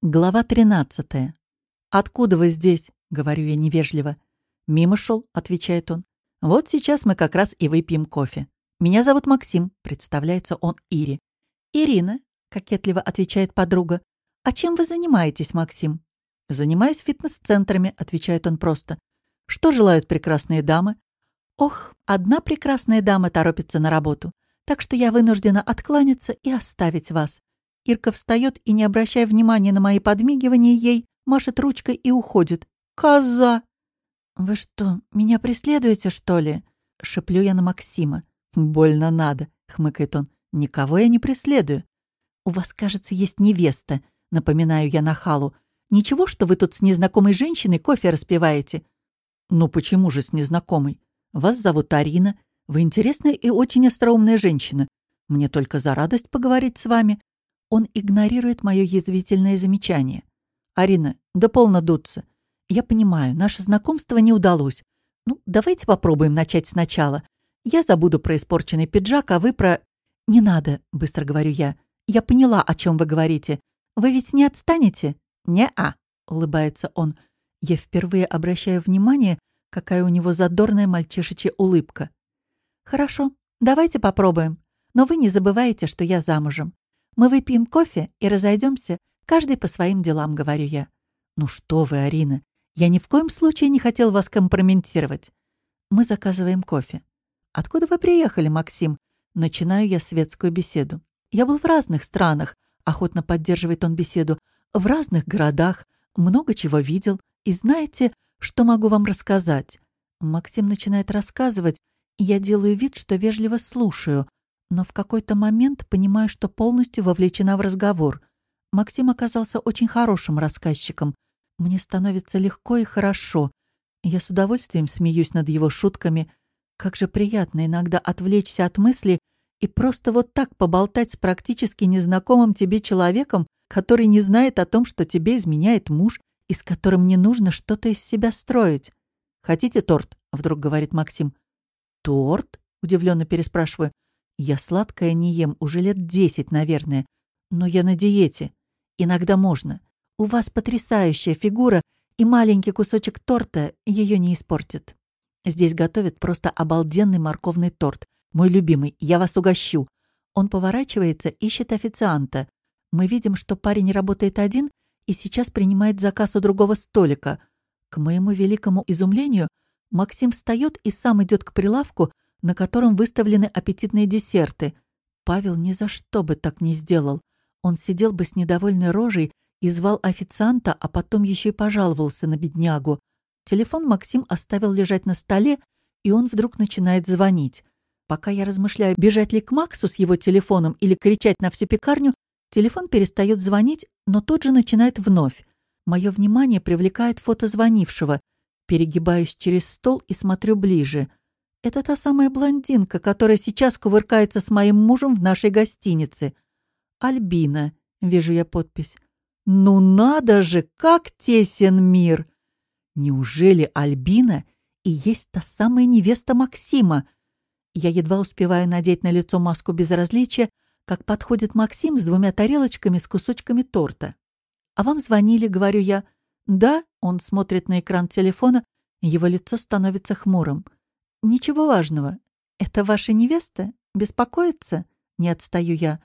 Глава 13. «Откуда вы здесь?» — говорю я невежливо. «Мимо шел», — отвечает он. «Вот сейчас мы как раз и выпьем кофе. Меня зовут Максим», — представляется он Ире. «Ирина», — кокетливо отвечает подруга. «А чем вы занимаетесь, Максим?» «Занимаюсь фитнес-центрами», — отвечает он просто. «Что желают прекрасные дамы?» «Ох, одна прекрасная дама торопится на работу, так что я вынуждена откланяться и оставить вас. Ирка встает и, не обращая внимания на мои подмигивания, ей машет ручкой и уходит. «Коза!» «Вы что, меня преследуете, что ли?» — шеплю я на Максима. «Больно надо», — хмыкает он. «Никого я не преследую». «У вас, кажется, есть невеста», — напоминаю я нахалу. «Ничего, что вы тут с незнакомой женщиной кофе распиваете?» «Ну почему же с незнакомой? Вас зовут Арина. Вы интересная и очень остроумная женщина. Мне только за радость поговорить с вами. Он игнорирует мое язвительное замечание. «Арина, да полно дуться. Я понимаю, наше знакомство не удалось. Ну, давайте попробуем начать сначала. Я забуду про испорченный пиджак, а вы про...» «Не надо», — быстро говорю я. «Я поняла, о чем вы говорите. Вы ведь не отстанете?» «Не-а», — улыбается он. Я впервые обращаю внимание, какая у него задорная мальчишечья улыбка. «Хорошо, давайте попробуем. Но вы не забывайте, что я замужем. Мы выпьем кофе и разойдемся, каждый по своим делам, говорю я. Ну что вы, Арина, я ни в коем случае не хотел вас компрометировать. Мы заказываем кофе. Откуда вы приехали, Максим? Начинаю я светскую беседу. Я был в разных странах, охотно поддерживает он беседу, в разных городах, много чего видел. И знаете, что могу вам рассказать? Максим начинает рассказывать, и я делаю вид, что вежливо слушаю, но в какой-то момент понимаю, что полностью вовлечена в разговор. Максим оказался очень хорошим рассказчиком. Мне становится легко и хорошо. Я с удовольствием смеюсь над его шутками. Как же приятно иногда отвлечься от мысли и просто вот так поболтать с практически незнакомым тебе человеком, который не знает о том, что тебе изменяет муж и с которым не нужно что-то из себя строить. «Хотите торт?» — вдруг говорит Максим. «Торт?» — удивленно переспрашиваю. Я сладкое не ем уже лет десять, наверное. Но я на диете. Иногда можно. У вас потрясающая фигура, и маленький кусочек торта ее не испортит. Здесь готовят просто обалденный морковный торт. Мой любимый, я вас угощу. Он поворачивается, ищет официанта. Мы видим, что парень работает один и сейчас принимает заказ у другого столика. К моему великому изумлению, Максим встает и сам идет к прилавку, на котором выставлены аппетитные десерты. Павел ни за что бы так не сделал. Он сидел бы с недовольной рожей и звал официанта, а потом еще и пожаловался на беднягу. Телефон Максим оставил лежать на столе, и он вдруг начинает звонить. Пока я размышляю, бежать ли к Максу с его телефоном или кричать на всю пекарню, телефон перестает звонить, но тут же начинает вновь. Мое внимание привлекает фото звонившего. Перегибаюсь через стол и смотрю ближе. Это та самая блондинка, которая сейчас кувыркается с моим мужем в нашей гостинице. Альбина, вижу я подпись. Ну надо же, как тесен мир! Неужели Альбина и есть та самая невеста Максима? Я едва успеваю надеть на лицо маску безразличия, как подходит Максим с двумя тарелочками с кусочками торта. «А вам звонили?» — говорю я. «Да», — он смотрит на экран телефона, его лицо становится хмурым. «Ничего важного. Это ваша невеста? Беспокоится?» Не отстаю я.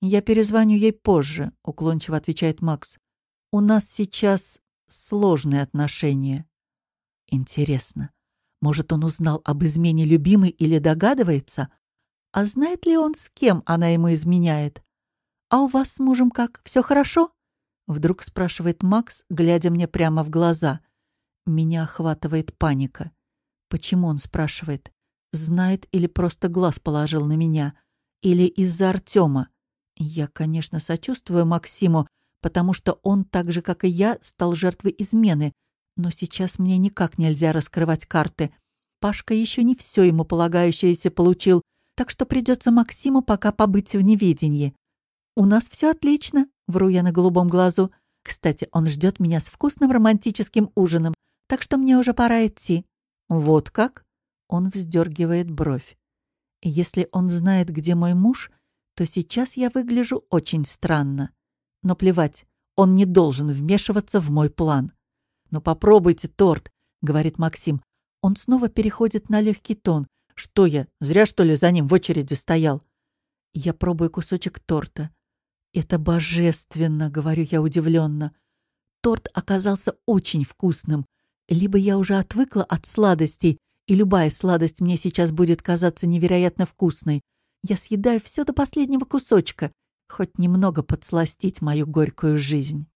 «Я перезвоню ей позже», — уклончиво отвечает Макс. «У нас сейчас сложные отношения». Интересно, может, он узнал об измене любимой или догадывается? А знает ли он, с кем она ему изменяет? «А у вас с мужем как? Все хорошо?» Вдруг спрашивает Макс, глядя мне прямо в глаза. Меня охватывает паника. Почему он спрашивает? Знает или просто глаз положил на меня? Или из-за Артема? Я, конечно, сочувствую Максиму, потому что он, так же, как и я, стал жертвой измены. Но сейчас мне никак нельзя раскрывать карты. Пашка еще не все ему полагающееся получил, так что придется Максиму пока побыть в неведении. «У нас все отлично», — вру я на голубом глазу. «Кстати, он ждет меня с вкусным романтическим ужином, так что мне уже пора идти». «Вот как?» Он вздергивает бровь. «Если он знает, где мой муж, то сейчас я выгляжу очень странно. Но плевать, Он не должен вмешиваться в мой план. «Ну попробуйте торт», — говорит Максим. Он снова переходит на легкий тон. «Что я, зря что ли за ним в очереди стоял?» Я пробую кусочек торта. «Это божественно», — говорю я удивленно. Торт оказался очень вкусным. Либо я уже отвыкла от сладостей, и любая сладость мне сейчас будет казаться невероятно вкусной. Я съедаю все до последнего кусочка, хоть немного подсластить мою горькую жизнь.